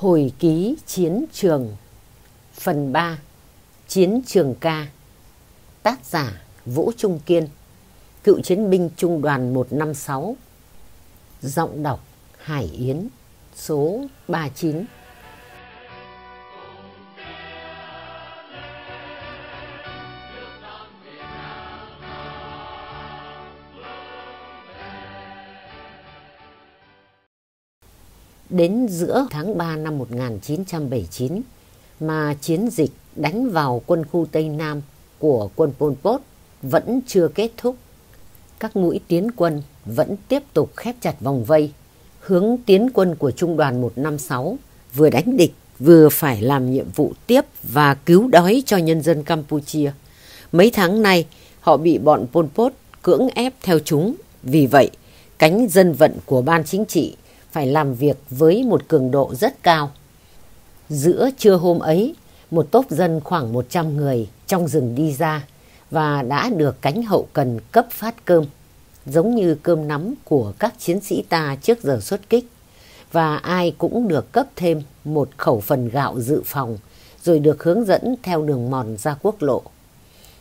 Hồi ký chiến trường. Phần 3 Chiến trường ca. Tác giả, Vũ Trung Kiên. Cựu chiến binh trung đoàn 156 Giọng đọc, Hải Yến, Số 39 Đến giữa tháng 3 năm 1979 mà chiến dịch đánh vào quân khu Tây Nam của quân Pol Pot vẫn chưa kết thúc. Các mũi tiến quân vẫn tiếp tục khép chặt vòng vây. Hướng tiến quân của Trung đoàn 156 vừa đánh địch vừa phải làm nhiệm vụ tiếp và cứu đói cho nhân dân Campuchia. Mấy tháng nay họ bị bọn Pol Pot cưỡng ép theo chúng. Vì vậy, cánh dân vận của ban chính trị phải làm việc với một cường độ rất cao. Giữa trưa hôm ấy, một tốp dân khoảng 100 người trong rừng đi ra và đã được cánh hậu cần cấp phát cơm, giống như cơm nắm của các chiến sĩ ta trước giờ xuất kích. Và ai cũng được cấp thêm một khẩu phần gạo dự phòng, rồi được hướng dẫn theo đường mòn ra quốc lộ.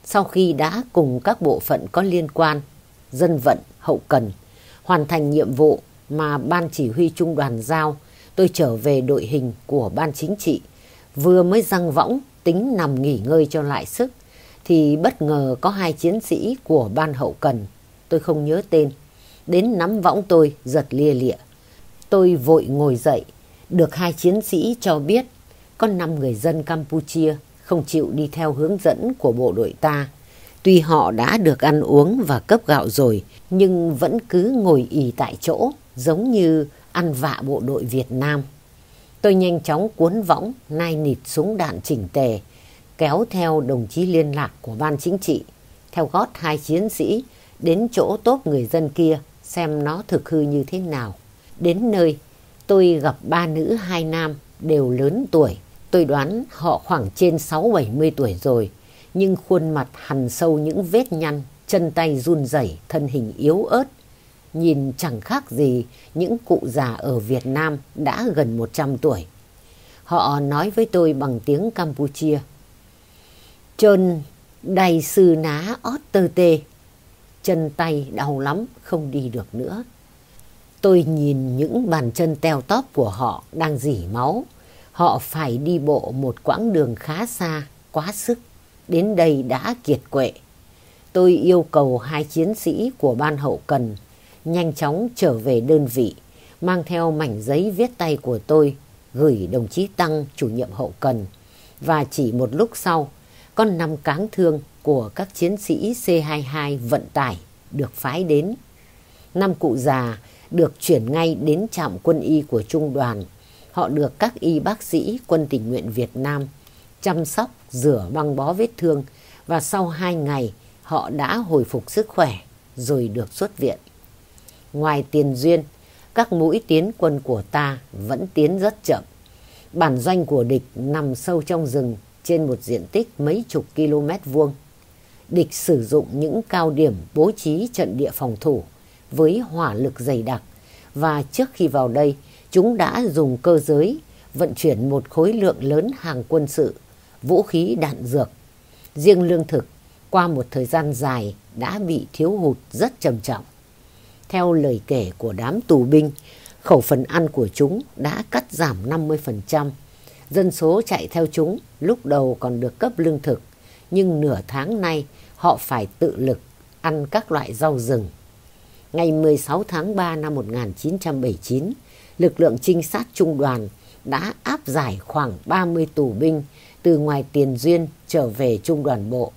Sau khi đã cùng các bộ phận có liên quan, dân vận, hậu cần, hoàn thành nhiệm vụ mà ban chỉ huy trung đoàn giao, tôi trở về đội hình của ban chính trị. Vừa mới răng võng, tính nằm nghỉ ngơi cho lại sức, thì bất ngờ có hai chiến sĩ của ban hậu cần, tôi không nhớ tên, đến nắm võng tôi giật lia lịa. Tôi vội ngồi dậy, được hai chiến sĩ cho biết có năm người dân Campuchia không chịu đi theo hướng dẫn của bộ đội ta. Tuy họ đã được ăn uống và cấp gạo rồi, nhưng vẫn cứ ngồi ì tại chỗ, giống như ăn vạ bộ đội Việt Nam. Tôi nhanh chóng cuốn võng, nai nịt súng đạn chỉnh tề, kéo theo đồng chí liên lạc của ban chính trị, theo gót hai chiến sĩ đến chỗ tốt người dân kia xem nó thực hư như thế nào. Đến nơi, tôi gặp ba nữ hai nam đều lớn tuổi. Tôi đoán họ khoảng trên 6-70 tuổi rồi, nhưng khuôn mặt hằn sâu những vết nhăn, chân tay run rẩy, thân hình yếu ớt, nhìn chẳng khác gì những cụ già ở Việt Nam đã gần 100 tuổi. Họ nói với tôi bằng tiếng Campuchia. Chân đầy sư ná ót tơ tê. Chân tay đau lắm, không đi được nữa. Tôi nhìn những bàn chân teo tóp của họ đang dỉ máu. Họ phải đi bộ một quãng đường khá xa, quá sức. Đến đây đã kiệt quệ. Tôi yêu cầu hai chiến sĩ của ban hậu cần nhanh chóng trở về đơn vị, mang theo mảnh giấy viết tay của tôi, gửi đồng chí Tăng, chủ nhiệm hậu cần. Và chỉ một lúc sau, con năm cáng thương của các chiến sĩ C-22 vận tải được phái đến. Năm cụ già được chuyển ngay đến trạm quân y của trung đoàn. Họ được các y bác sĩ quân tình nguyện Việt Nam chăm sóc, rửa băng bó vết thương và sau hai ngày họ đã hồi phục sức khỏe rồi được xuất viện. Ngoài tiền duyên, các mũi tiến quân của ta vẫn tiến rất chậm. Bản doanh của địch nằm sâu trong rừng trên một diện tích mấy chục km vuông. Địch sử dụng những cao điểm bố trí trận địa phòng thủ với hỏa lực dày đặc và trước khi vào đây chúng đã dùng cơ giới vận chuyển một khối lượng lớn hàng quân sự, vũ khí đạn dược. Riêng lương thực qua một thời gian dài đã bị thiếu hụt rất trầm trọng. Theo lời kể của đám tù binh, khẩu phần ăn của chúng đã cắt giảm 50%. Dân số chạy theo chúng lúc đầu còn được cấp lương thực, nhưng nửa tháng nay họ phải tự lực ăn các loại rau rừng. Ngày 16 tháng 3 năm 1979, lực lượng trinh sát trung đoàn đã áp giải khoảng 30 tù binh từ ngoài tiền duyên trở về trung đoàn bộ.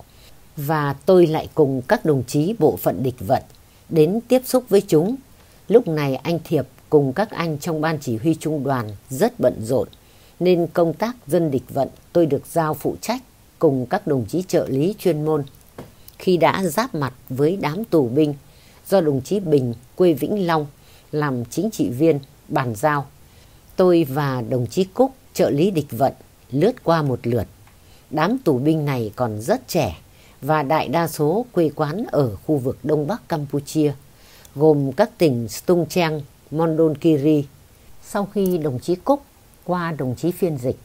Và tôi lại cùng các đồng chí bộ phận địch vận đến tiếp xúc với chúng. Lúc này anh Thiệp cùng các anh trong ban chỉ huy trung đoàn rất bận rộn, nên công tác dân địch vận tôi được giao phụ trách cùng các đồng chí trợ lý chuyên môn. Khi đã giáp mặt với đám tù binh do đồng chí Bình quê Vĩnh Long làm chính trị viên bàn giao, tôi và đồng chí Cúc trợ lý địch vận lướt qua một lượt. Đám tù binh này còn rất trẻ, và đại đa số quê quán ở khu vực Đông Bắc Campuchia, gồm các tỉnh Stung Treng, Mondonkiri. Sau khi đồng chí Cúc qua đồng chí phiên dịch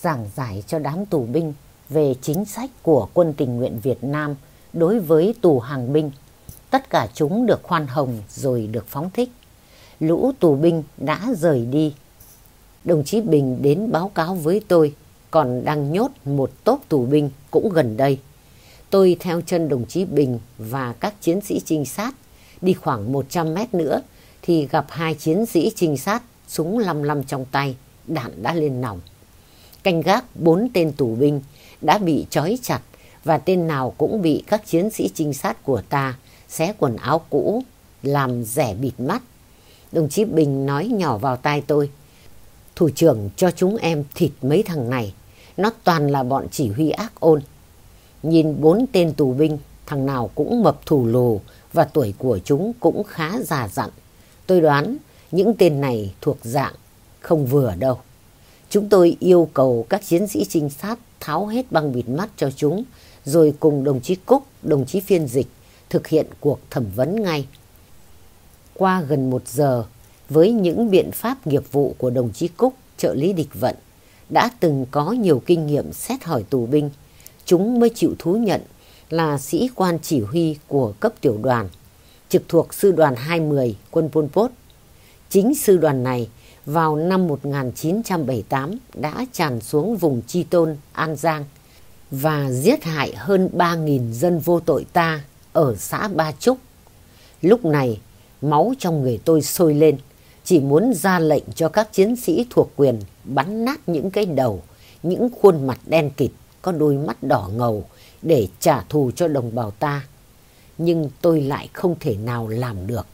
giảng giải cho đám tù binh về chính sách của quân tình nguyện Việt Nam đối với tù hàng binh. Tất cả chúng được khoan hồng rồi được phóng thích. Lũ tù binh đã rời đi. Đồng chí Bình đến báo cáo với tôi còn đang nhốt một tốp tù binh cũng gần đây. Tôi theo chân đồng chí Bình và các chiến sĩ trinh sát đi khoảng 100 mét nữa thì gặp hai chiến sĩ trinh sát súng lăm lăm trong tay, đạn đã lên nòng. Canh gác bốn tên tù binh đã bị trói chặt và tên nào cũng bị các chiến sĩ trinh sát của ta xé quần áo cũ, làm rẻ bịt mắt. Đồng chí Bình nói nhỏ vào tai tôi. Thủ trưởng cho chúng em thịt mấy thằng này. Nó toàn là bọn chỉ huy ác ôn. Nhìn bốn tên tù binh, thằng nào cũng mập thủ lù và tuổi của chúng cũng khá già dặn. Tôi đoán những tên này thuộc dạng không vừa đâu. Chúng tôi yêu cầu các chiến sĩ trinh sát tháo hết băng bịt mắt cho chúng, rồi cùng đồng chí Cúc, đồng chí phiên dịch thực hiện cuộc thẩm vấn ngay. Qua gần một giờ, với những biện pháp nghiệp vụ của đồng chí Cúc, trợ lý địch vận, đã từng có nhiều kinh nghiệm xét hỏi tù binh, chúng mới chịu thú nhận là sĩ quan chỉ huy của cấp tiểu đoàn, trực thuộc sư đoàn 20 quân Pol Pot. Chính sư đoàn này vào năm 1978 đã tràn xuống vùng Chi Tôn, An Giang và giết hại hơn 3.000 dân vô tội ta ở xã Ba Trúc. Lúc này, máu trong người tôi sôi lên, chỉ muốn ra lệnh cho các chiến sĩ thuộc quyền bắn nát những cái đầu, những khuôn mặt đen kịt, có đôi mắt đỏ ngầu để trả thù cho đồng bào ta. Nhưng tôi lại không thể nào làm được.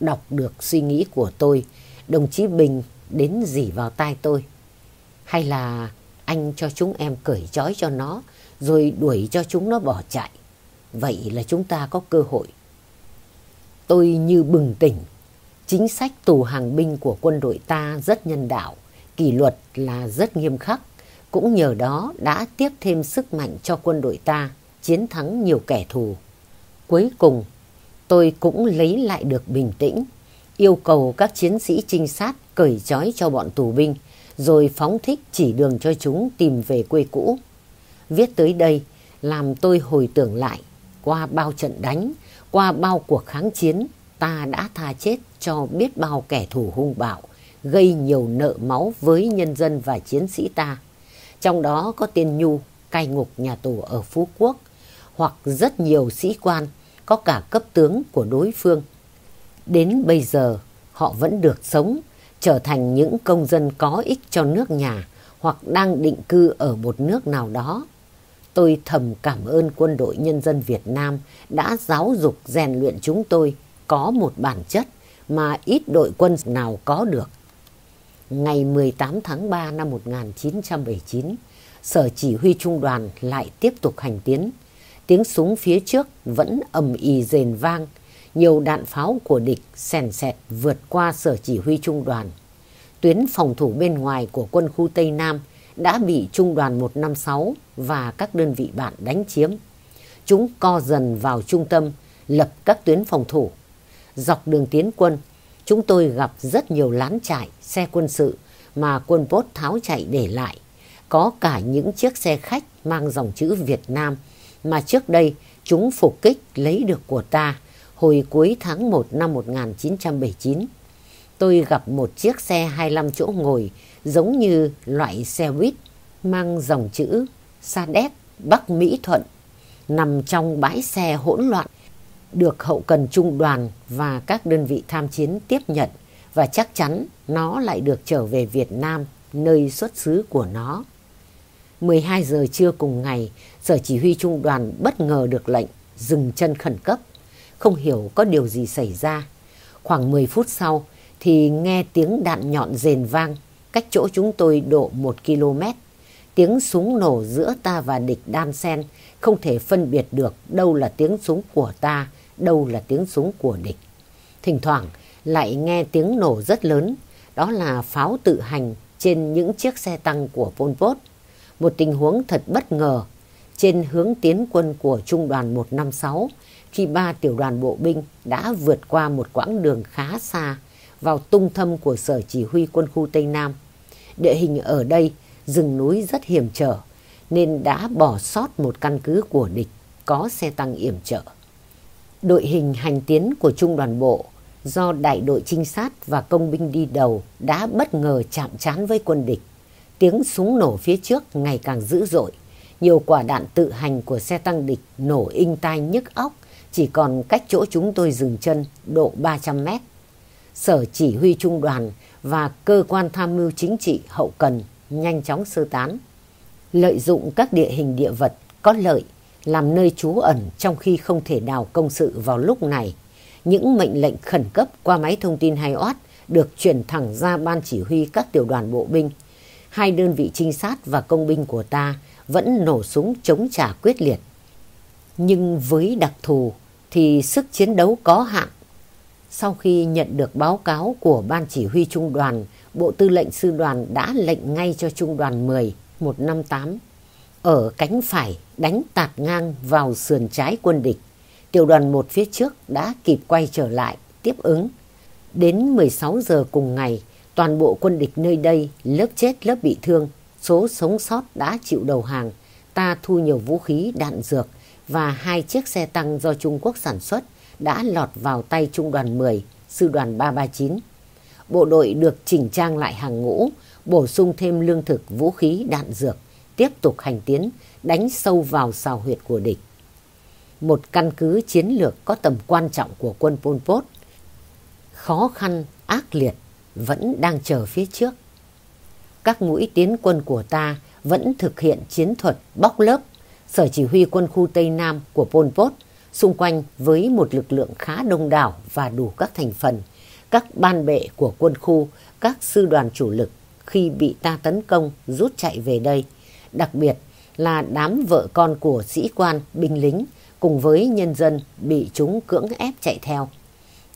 Đọc được suy nghĩ của tôi, đồng chí Bình đến dỉ vào tai tôi. Hay là anh cho chúng em cởi trói cho nó, rồi đuổi cho chúng nó bỏ chạy. Vậy là chúng ta có cơ hội. Tôi như bừng tỉnh. Chính sách tù hàng binh của quân đội ta rất nhân đạo, kỷ luật là rất nghiêm khắc. Cũng nhờ đó đã tiếp thêm sức mạnh cho quân đội ta chiến thắng nhiều kẻ thù. Cuối cùng, tôi cũng lấy lại được bình tĩnh, yêu cầu các chiến sĩ trinh sát cởi trói cho bọn tù binh, rồi phóng thích chỉ đường cho chúng tìm về quê cũ. Viết tới đây làm tôi hồi tưởng lại qua bao trận đánh, qua bao cuộc kháng chiến, ta đã tha chết cho biết bao kẻ thù hung bạo, gây nhiều nợ máu với nhân dân và chiến sĩ ta. Trong đó có tên Nhu, cai ngục nhà tù ở Phú Quốc, hoặc rất nhiều sĩ quan, có cả cấp tướng của đối phương. Đến bây giờ, họ vẫn được sống, trở thành những công dân có ích cho nước nhà, hoặc đang định cư ở một nước nào đó tôi thầm cảm ơn quân đội nhân dân Việt Nam đã giáo dục rèn luyện chúng tôi có một bản chất mà ít đội quân nào có được. Ngày 18 tháng 3 năm 1979, Sở Chỉ huy Trung đoàn lại tiếp tục hành tiến. Tiếng súng phía trước vẫn ầm ì rền vang, nhiều đạn pháo của địch sèn sẹt vượt qua Sở Chỉ huy Trung đoàn. Tuyến phòng thủ bên ngoài của quân khu Tây Nam đã bị Trung đoàn 156 và các đơn vị bạn đánh chiếm. Chúng co dần vào trung tâm, lập các tuyến phòng thủ. Dọc đường tiến quân, chúng tôi gặp rất nhiều lán trại, xe quân sự mà quân Pốt tháo chạy để lại. Có cả những chiếc xe khách mang dòng chữ Việt Nam mà trước đây chúng phục kích lấy được của ta hồi cuối tháng 1 năm 1979. Tôi gặp một chiếc xe 25 chỗ ngồi giống như loại xe buýt mang dòng chữ Sa Đéc, Bắc Mỹ Thuận nằm trong bãi xe hỗn loạn được hậu cần trung đoàn và các đơn vị tham chiến tiếp nhận và chắc chắn nó lại được trở về Việt Nam, nơi xuất xứ của nó. 12 giờ trưa cùng ngày, Sở Chỉ huy Trung đoàn bất ngờ được lệnh dừng chân khẩn cấp. Không hiểu có điều gì xảy ra. Khoảng 10 phút sau thì nghe tiếng đạn nhọn rền vang cách chỗ chúng tôi độ 1 km. Tiếng súng nổ giữa ta và địch đan sen, không thể phân biệt được đâu là tiếng súng của ta, đâu là tiếng súng của địch. Thỉnh thoảng lại nghe tiếng nổ rất lớn, đó là pháo tự hành trên những chiếc xe tăng của Pol Pot. Một tình huống thật bất ngờ trên hướng tiến quân của Trung đoàn 156 khi ba tiểu đoàn bộ binh đã vượt qua một quãng đường khá xa vào tung thâm của sở chỉ huy quân khu Tây Nam. địa hình ở đây rừng núi rất hiểm trở nên đã bỏ sót một căn cứ của địch có xe tăng yểm trợ. Đội hình hành tiến của trung đoàn bộ do đại đội trinh sát và công binh đi đầu đã bất ngờ chạm trán với quân địch. Tiếng súng nổ phía trước ngày càng dữ dội. Nhiều quả đạn tự hành của xe tăng địch nổ inh tai nhức óc chỉ còn cách chỗ chúng tôi dừng chân độ 300 mét. Sở chỉ huy trung đoàn và cơ quan tham mưu chính trị hậu cần nhanh chóng sơ tán. Lợi dụng các địa hình địa vật có lợi làm nơi trú ẩn trong khi không thể đào công sự vào lúc này. Những mệnh lệnh khẩn cấp qua máy thông tin hay oát được chuyển thẳng ra ban chỉ huy các tiểu đoàn bộ binh. Hai đơn vị trinh sát và công binh của ta vẫn nổ súng chống trả quyết liệt. Nhưng với đặc thù thì sức chiến đấu có hạn. Sau khi nhận được báo cáo của ban chỉ huy trung đoàn, Bộ Tư lệnh Sư đoàn đã lệnh ngay cho trung đoàn 10 158 ở cánh phải đánh tạt ngang vào sườn trái quân địch. Tiểu đoàn 1 phía trước đã kịp quay trở lại, tiếp ứng. Đến 16 giờ cùng ngày, toàn bộ quân địch nơi đây lớp chết lớp bị thương, số sống sót đã chịu đầu hàng. Ta thu nhiều vũ khí, đạn dược và hai chiếc xe tăng do Trung Quốc sản xuất đã lọt vào tay Trung đoàn 10, Sư đoàn 339. Bộ đội được chỉnh trang lại hàng ngũ, bổ sung thêm lương thực, vũ khí, đạn dược tiếp tục hành tiến, đánh sâu vào xào huyệt của địch. Một căn cứ chiến lược có tầm quan trọng của quân Pol Pot, khó khăn, ác liệt, vẫn đang chờ phía trước. Các mũi tiến quân của ta vẫn thực hiện chiến thuật bóc lớp, sở chỉ huy quân khu Tây Nam của Pol Pot, xung quanh với một lực lượng khá đông đảo và đủ các thành phần, các ban bệ của quân khu, các sư đoàn chủ lực khi bị ta tấn công rút chạy về đây đặc biệt là đám vợ con của sĩ quan, binh lính cùng với nhân dân bị chúng cưỡng ép chạy theo.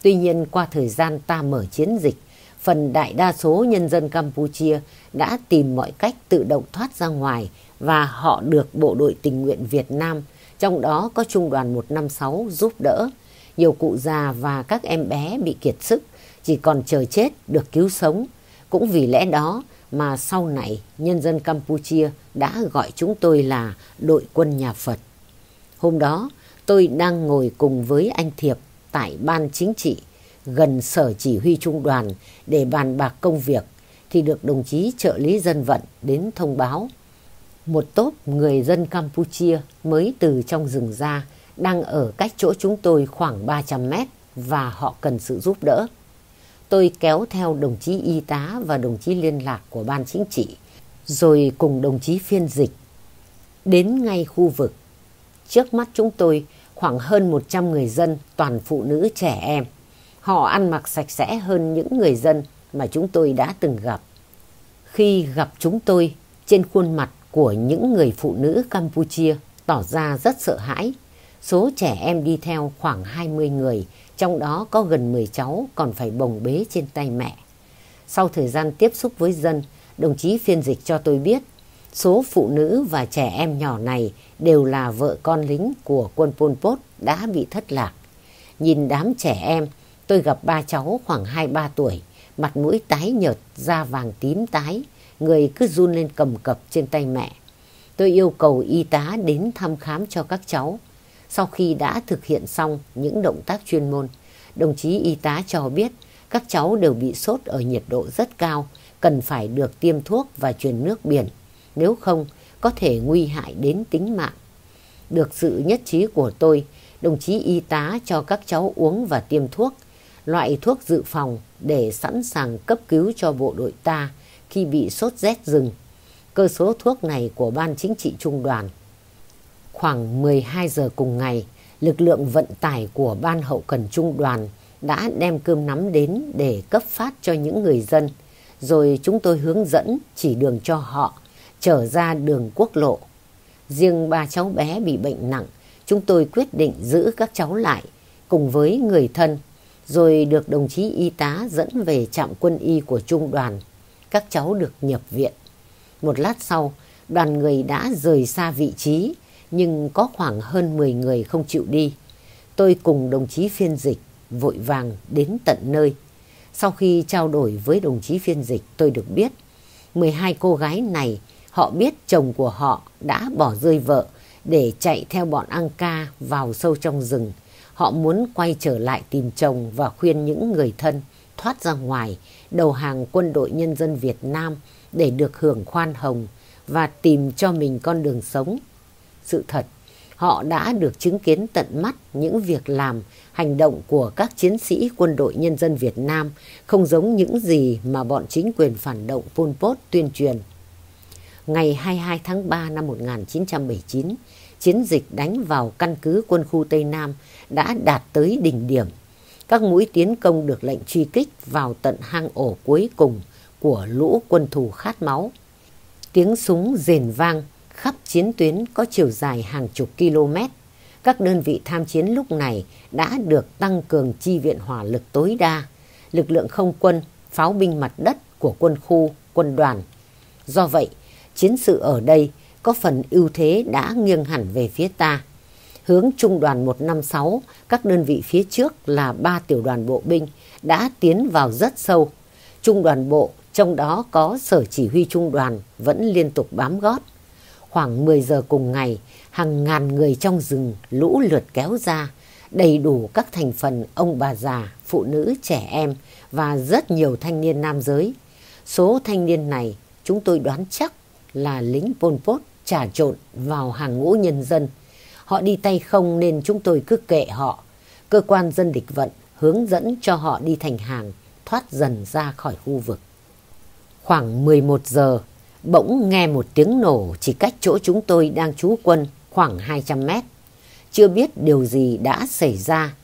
Tuy nhiên qua thời gian ta mở chiến dịch, phần đại đa số nhân dân Campuchia đã tìm mọi cách tự động thoát ra ngoài và họ được bộ đội tình nguyện Việt Nam, trong đó có trung đoàn 156 giúp đỡ. Nhiều cụ già và các em bé bị kiệt sức, chỉ còn chờ chết được cứu sống. Cũng vì lẽ đó mà sau này nhân dân Campuchia đã gọi chúng tôi là đội quân nhà Phật. Hôm đó, tôi đang ngồi cùng với anh Thiệp tại ban chính trị, gần sở chỉ huy trung đoàn để bàn bạc công việc, thì được đồng chí trợ lý dân vận đến thông báo. Một tốp người dân Campuchia mới từ trong rừng ra, đang ở cách chỗ chúng tôi khoảng 300 mét và họ cần sự giúp đỡ tôi kéo theo đồng chí y tá và đồng chí liên lạc của ban chính trị, rồi cùng đồng chí phiên dịch. Đến ngay khu vực, trước mắt chúng tôi khoảng hơn 100 người dân toàn phụ nữ trẻ em. Họ ăn mặc sạch sẽ hơn những người dân mà chúng tôi đã từng gặp. Khi gặp chúng tôi, trên khuôn mặt của những người phụ nữ Campuchia tỏ ra rất sợ hãi. Số trẻ em đi theo khoảng 20 người, trong đó có gần 10 cháu còn phải bồng bế trên tay mẹ. Sau thời gian tiếp xúc với dân, đồng chí phiên dịch cho tôi biết số phụ nữ và trẻ em nhỏ này đều là vợ con lính của quân Pol Pot đã bị thất lạc. Nhìn đám trẻ em, tôi gặp ba cháu khoảng 2-3 tuổi, mặt mũi tái nhợt, da vàng tím tái, người cứ run lên cầm cập trên tay mẹ. Tôi yêu cầu y tá đến thăm khám cho các cháu. Sau khi đã thực hiện xong những động tác chuyên môn, đồng chí y tá cho biết các cháu đều bị sốt ở nhiệt độ rất cao, cần phải được tiêm thuốc và truyền nước biển. Nếu không, có thể nguy hại đến tính mạng. Được sự nhất trí của tôi, đồng chí y tá cho các cháu uống và tiêm thuốc, loại thuốc dự phòng để sẵn sàng cấp cứu cho bộ đội ta khi bị sốt rét rừng. Cơ số thuốc này của Ban Chính trị Trung đoàn Khoảng 12 giờ cùng ngày, lực lượng vận tải của Ban Hậu Cần Trung đoàn đã đem cơm nắm đến để cấp phát cho những người dân. Rồi chúng tôi hướng dẫn chỉ đường cho họ trở ra đường quốc lộ. Riêng ba cháu bé bị bệnh nặng, chúng tôi quyết định giữ các cháu lại cùng với người thân, rồi được đồng chí y tá dẫn về trạm quân y của trung đoàn. Các cháu được nhập viện. Một lát sau, đoàn người đã rời xa vị trí nhưng có khoảng hơn 10 người không chịu đi. Tôi cùng đồng chí phiên dịch vội vàng đến tận nơi. Sau khi trao đổi với đồng chí phiên dịch, tôi được biết 12 cô gái này, họ biết chồng của họ đã bỏ rơi vợ để chạy theo bọn Anka vào sâu trong rừng. Họ muốn quay trở lại tìm chồng và khuyên những người thân thoát ra ngoài, đầu hàng quân đội nhân dân Việt Nam để được hưởng khoan hồng và tìm cho mình con đường sống. Sự thật, họ đã được chứng kiến tận mắt những việc làm, hành động của các chiến sĩ quân đội nhân dân Việt Nam không giống những gì mà bọn chính quyền phản động Pol Pot tuyên truyền. Ngày 22 tháng 3 năm 1979, chiến dịch đánh vào căn cứ quân khu Tây Nam đã đạt tới đỉnh điểm. Các mũi tiến công được lệnh truy kích vào tận hang ổ cuối cùng của lũ quân thù khát máu. Tiếng súng rền vang khắp chiến tuyến có chiều dài hàng chục km. Các đơn vị tham chiến lúc này đã được tăng cường chi viện hỏa lực tối đa, lực lượng không quân, pháo binh mặt đất của quân khu, quân đoàn. Do vậy, chiến sự ở đây có phần ưu thế đã nghiêng hẳn về phía ta. Hướng trung đoàn 156, các đơn vị phía trước là ba tiểu đoàn bộ binh đã tiến vào rất sâu. Trung đoàn bộ, trong đó có sở chỉ huy trung đoàn vẫn liên tục bám gót. Khoảng 10 giờ cùng ngày, hàng ngàn người trong rừng lũ lượt kéo ra, đầy đủ các thành phần ông bà già, phụ nữ, trẻ em và rất nhiều thanh niên nam giới. Số thanh niên này chúng tôi đoán chắc là lính Pol Pot trà trộn vào hàng ngũ nhân dân. Họ đi tay không nên chúng tôi cứ kệ họ. Cơ quan dân địch vận hướng dẫn cho họ đi thành hàng, thoát dần ra khỏi khu vực. Khoảng 11 giờ, bỗng nghe một tiếng nổ chỉ cách chỗ chúng tôi đang trú quân khoảng 200 mét. Chưa biết điều gì đã xảy ra,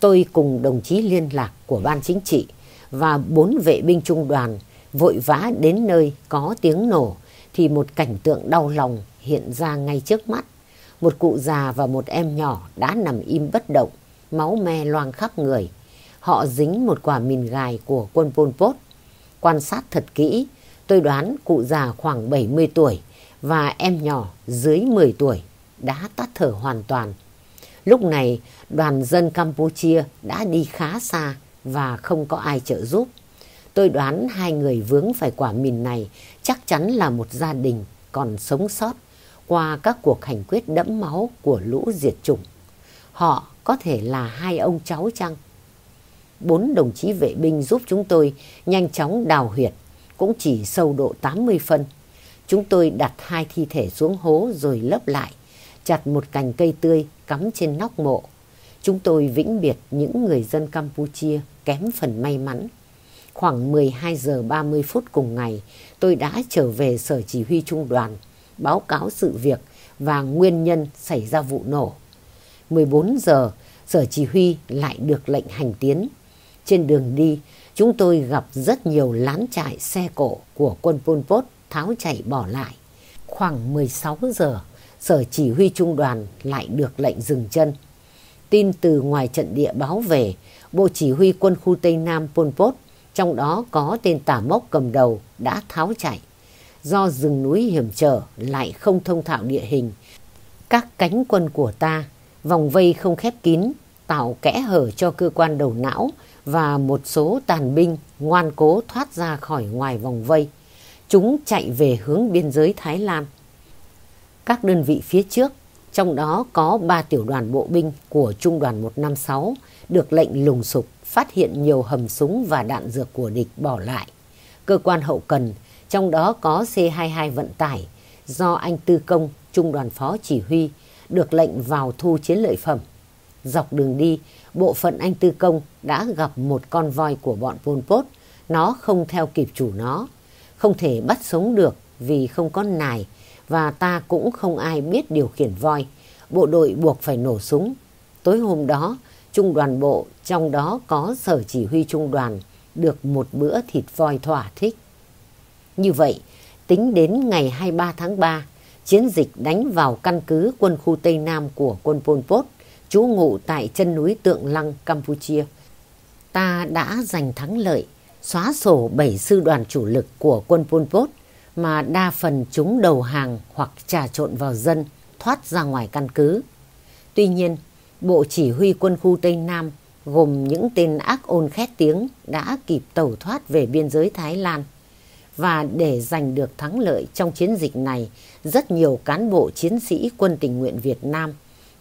tôi cùng đồng chí liên lạc của ban chính trị và bốn vệ binh trung đoàn vội vã đến nơi có tiếng nổ thì một cảnh tượng đau lòng hiện ra ngay trước mắt. Một cụ già và một em nhỏ đã nằm im bất động, máu me loang khắp người. Họ dính một quả mìn gài của quân Pol Pot. Quan sát thật kỹ, tôi đoán cụ già khoảng 70 tuổi và em nhỏ dưới 10 tuổi đã tắt thở hoàn toàn. Lúc này, đoàn dân Campuchia đã đi khá xa và không có ai trợ giúp. Tôi đoán hai người vướng phải quả mìn này chắc chắn là một gia đình còn sống sót qua các cuộc hành quyết đẫm máu của lũ diệt chủng. Họ có thể là hai ông cháu chăng? Bốn đồng chí vệ binh giúp chúng tôi nhanh chóng đào huyệt, cũng chỉ sâu độ 80 phân. Chúng tôi đặt hai thi thể xuống hố rồi lấp lại, chặt một cành cây tươi cắm trên nóc mộ. Chúng tôi vĩnh biệt những người dân Campuchia kém phần may mắn. Khoảng 12 giờ 30 phút cùng ngày, tôi đã trở về sở chỉ huy trung đoàn, báo cáo sự việc và nguyên nhân xảy ra vụ nổ. 14 giờ, sở chỉ huy lại được lệnh hành tiến. Trên đường đi, chúng tôi gặp rất nhiều lán trại xe cổ của quân Pol Pot tháo chạy bỏ lại. Khoảng 16 giờ, sở chỉ huy trung đoàn lại được lệnh dừng chân. Tin từ ngoài trận địa báo về, Bộ Chỉ huy quân khu Tây Nam Pol Pot trong đó có tên tả mốc cầm đầu đã tháo chạy. Do rừng núi hiểm trở lại không thông thạo địa hình, các cánh quân của ta vòng vây không khép kín, tạo kẽ hở cho cơ quan đầu não và một số tàn binh ngoan cố thoát ra khỏi ngoài vòng vây. Chúng chạy về hướng biên giới Thái Lan. Các đơn vị phía trước, trong đó có ba tiểu đoàn bộ binh của Trung đoàn 156, được lệnh lùng sục phát hiện nhiều hầm súng và đạn dược của địch bỏ lại. Cơ quan hậu cần, trong đó có C-22 vận tải, do anh Tư Công, Trung đoàn Phó Chỉ huy, được lệnh vào thu chiến lợi phẩm. Dọc đường đi, bộ phận anh Tư Công đã gặp một con voi của bọn Pol Pot. Nó không theo kịp chủ nó. Không thể bắt sống được vì không có nài và ta cũng không ai biết điều khiển voi. Bộ đội buộc phải nổ súng. Tối hôm đó, trung đoàn bộ, trong đó có sở chỉ huy trung đoàn, được một bữa thịt voi thỏa thích. Như vậy, tính đến ngày 23 tháng 3, chiến dịch đánh vào căn cứ quân khu Tây Nam của quân Pol Pot, trú ngụ tại chân núi Tượng Lăng, Campuchia. Ta đã giành thắng lợi, xóa sổ 7 sư đoàn chủ lực của quân Pol Pot, mà đa phần chúng đầu hàng hoặc trà trộn vào dân, thoát ra ngoài căn cứ. Tuy nhiên, Bộ Chỉ huy quân khu Tây Nam gồm những tên ác ôn khét tiếng đã kịp tẩu thoát về biên giới Thái Lan. và để giành được thắng lợi trong chiến dịch này, rất nhiều cán bộ chiến sĩ quân tình nguyện Việt Nam,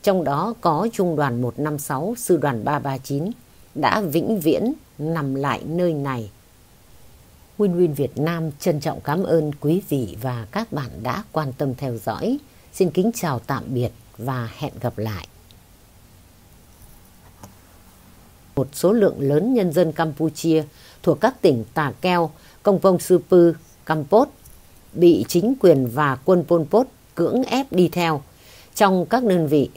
trong đó có Trung đoàn 156, Sư đoàn 339, đã vĩnh viễn nằm lại nơi này. Win Win Việt Nam trân trọng cảm ơn quý vị và các bạn đã quan tâm theo dõi. Xin kính chào tạm biệt và hẹn gặp lại. Một số lượng lớn nhân dân Campuchia thuộc các tỉnh Tà Keo, Công Vông Sư Pư, Campot bị chính quyền và quân Pol Pot cưỡng ép đi theo. Trong các đơn vị